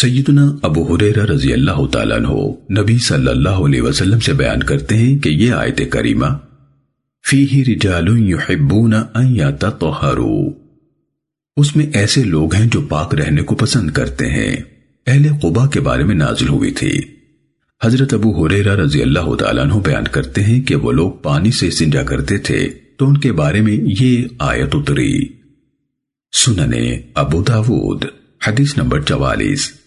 سیدنا ابو حریرہ رضی اللہ تعالیٰ عنہ نبی صلی اللہ علیہ وسلم سے بیان کرتے ہیں کہ یہ آیت کریمہ فیہ رجال یحبون ان یتطہرو۔ اس میں ایسے لوگ ہیں جو پاک رہنے کو پسند کرتے ہیں۔ اہل قبا کے بارے میں نازل ہوئی تھی۔ حضرت ابو حریرہ رضی اللہ تعالیٰ عنہ بیان کرتے ہیں کہ وہ لوگ پانی سے سنجا کرتے تھے، تو ان کے بارے میں یہ آیت اتری۔ سننے ابو داود، حدیث نمبر چوالیس۔